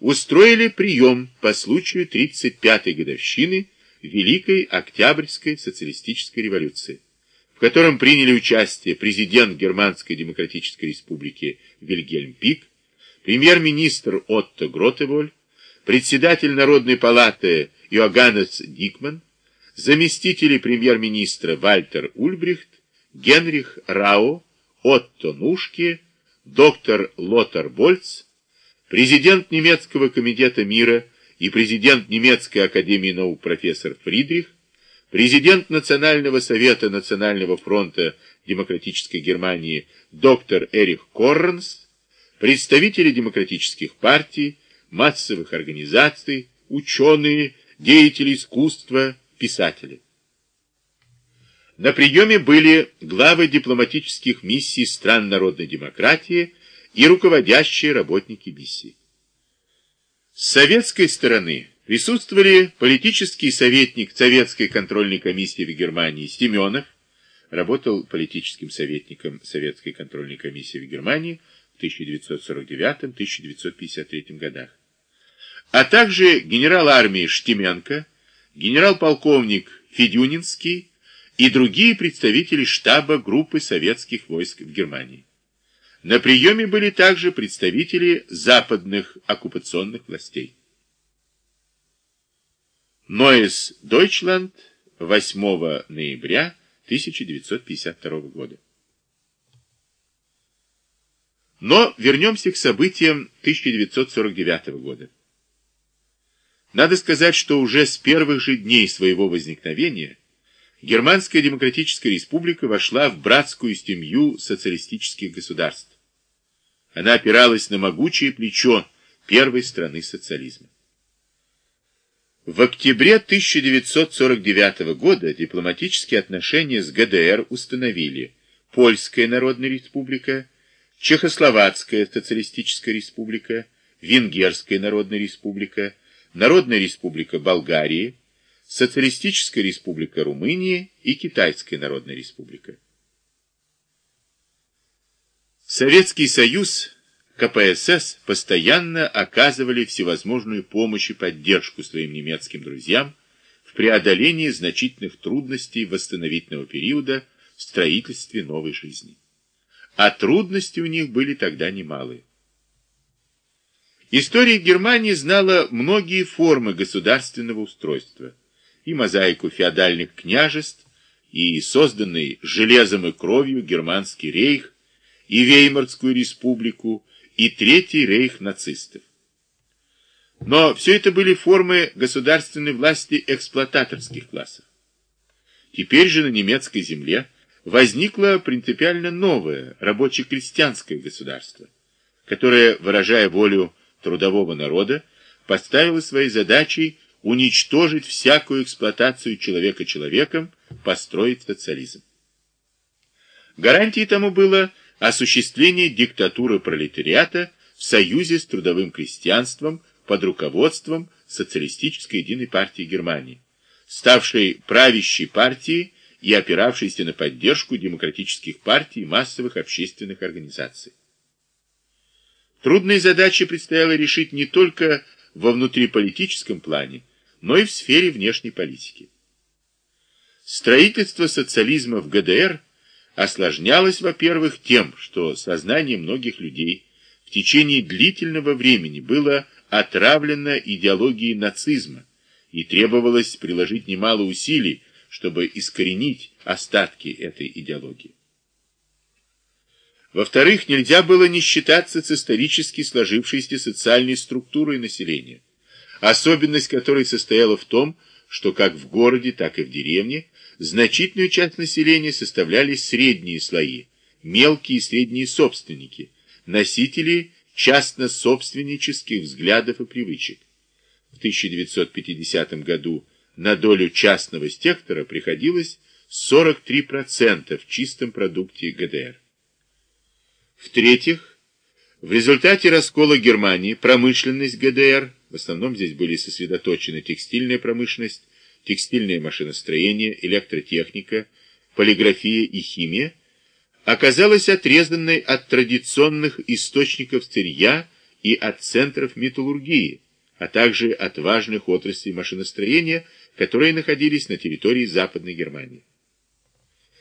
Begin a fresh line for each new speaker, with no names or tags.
устроили прием по случаю 35-й годовщины Великой Октябрьской социалистической революции, в котором приняли участие президент Германской Демократической Республики Вильгельм Пик, премьер-министр Отто Гротеволь, председатель Народной палаты Иоганнес Дикман, заместители премьер-министра Вальтер Ульбрихт, Генрих Рау, Отто Нушке, доктор Лотар Больц, президент немецкого комитета мира и президент немецкой академии наук профессор Фридрих, президент Национального совета Национального фронта Демократической Германии доктор Эрих Корренс, представители демократических партий, массовых организаций, ученые, деятели искусства, писатели. На приеме были главы дипломатических миссий стран народной демократии и руководящие работники миссий. С советской стороны присутствовали политический советник Советской контрольной комиссии в Германии Семенов, работал политическим советником Советской контрольной комиссии в Германии в 1949-1953 годах, а также генерал армии Штеменко, генерал-полковник Федюнинский и другие представители штаба группы советских войск в Германии. На приеме были также представители западных оккупационных властей. Ноэс Дойчланд 8 ноября 1952 года. Но вернемся к событиям 1949 года. Надо сказать, что уже с первых же дней своего возникновения Германская Демократическая Республика вошла в братскую семью социалистических государств. Она опиралась на могучее плечо первой страны социализма. В октябре 1949 года дипломатические отношения с ГДР установили Польская Народная Республика, Чехословацкая Социалистическая Республика, Венгерская Народная Республика, Народная Республика Болгарии, Социалистическая Республика Румынии и Китайская Народная Республика. Советский Союз, КПСС постоянно оказывали всевозможную помощь и поддержку своим немецким друзьям в преодолении значительных трудностей восстановительного периода в строительстве новой жизни. А трудности у них были тогда немалые. История Германии знала многие формы государственного устройства – и мозаику феодальных княжеств, и созданный железом и кровью германский рейх, и Веймарскую республику, и Третий рейх нацистов. Но все это были формы государственной власти эксплуататорских классов. Теперь же на немецкой земле возникло принципиально новое рабоче-крестьянское государство, которое, выражая волю трудового народа, поставило своей задачей уничтожить всякую эксплуатацию человека человеком, построить социализм. Гарантией тому было осуществление диктатуры пролетариата в союзе с трудовым крестьянством под руководством Социалистической единой партии Германии, ставшей правящей партией и опиравшейся на поддержку демократических партий и массовых общественных организаций. Трудные задачи предстояло решить не только во внутриполитическом плане, но и в сфере внешней политики. Строительство социализма в ГДР осложнялось, во-первых, тем, что сознание многих людей в течение длительного времени было отравлено идеологией нацизма и требовалось приложить немало усилий, чтобы искоренить остатки этой идеологии. Во-вторых, нельзя было не считаться с исторически сложившейся социальной структурой населения особенность которой состояла в том, что как в городе, так и в деревне значительную часть населения составляли средние слои, мелкие и средние собственники, носители частно-собственнических взглядов и привычек. В 1950 году на долю частного сектора приходилось 43% в чистом продукте ГДР. В-третьих, в результате раскола Германии промышленность ГДР в основном здесь были сосредоточены текстильная промышленность, текстильное машиностроение, электротехника, полиграфия и химия, оказалась отрезанной от традиционных источников сырья и от центров металлургии, а также от важных отраслей машиностроения, которые находились на территории Западной Германии.